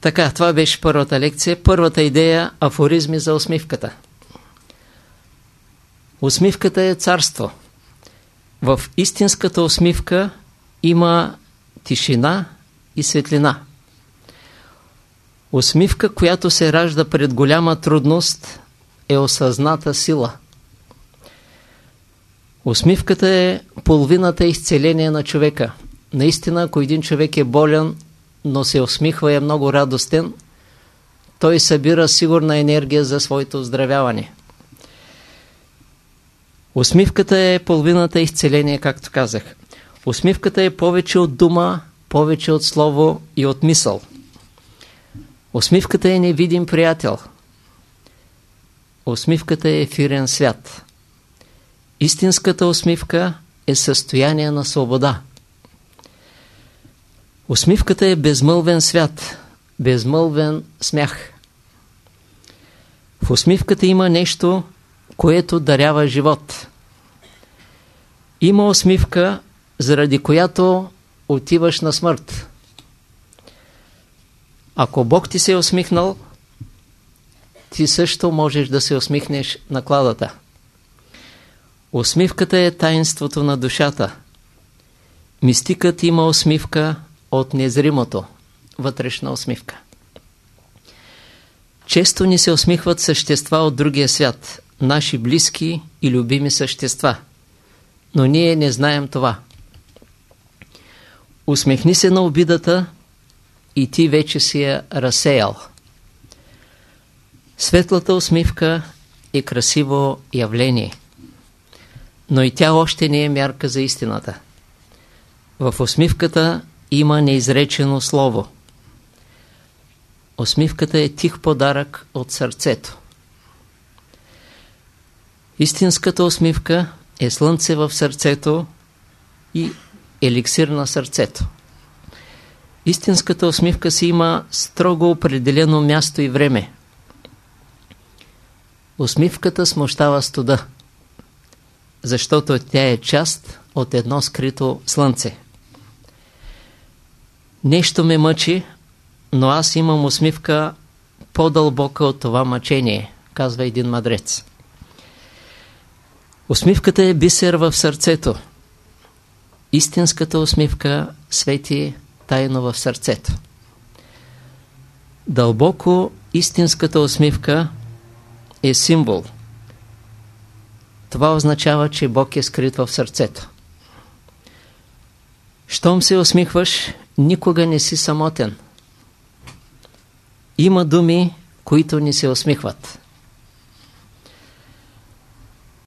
Така, това беше първата лекция. Първата идея – афоризми за усмивката. Усмивката е царство. В истинската усмивка има тишина и светлина. Усмивка, която се ражда пред голяма трудност, е осъзната сила. Усмивката е половината изцеление на човека. Наистина, ако един човек е болен, но се усмихва и е много радостен, той събира сигурна енергия за своето оздравяване. Усмивката е половината изцеление, както казах. Усмивката е повече от дума, повече от слово и от мисъл. Усмивката е невидим приятел. Усмивката е ефирен свят. Истинската усмивка е състояние на свобода. Усмивката е безмълвен свят, безмълвен смях. В усмивката има нещо, което дарява живот. Има усмивка, заради която отиваш на смърт. Ако Бог ти се е усмихнал, ти също можеш да се усмихнеш на кладата. Усмивката е таинството на душата. Мистикът има усмивка от незримото, вътрешна усмивка. Често ни се усмихват същества от другия свят, наши близки и любими същества, но ние не знаем това. Усмехни се на обидата и ти вече си я разсеял. Светлата усмивка е красиво явление, но и тя още не е мярка за истината. В усмивката има неизречено слово. Усмивката е тих подарък от сърцето. Истинската усмивка е слънце в сърцето и еликсир на сърцето. Истинската усмивка си има строго определено място и време. Усмивката смущава студа, защото тя е част от едно скрито слънце. Нещо ме мъчи, но аз имам усмивка по-дълбока от това мъчение, казва един мадрец. Усмивката е бисер в сърцето. Истинската усмивка свети тайно в сърцето. Дълбоко истинската усмивка е символ. Това означава, че Бог е скрит в сърцето. Щом се усмихваш, никога не си самотен. Има думи, които ни се усмихват.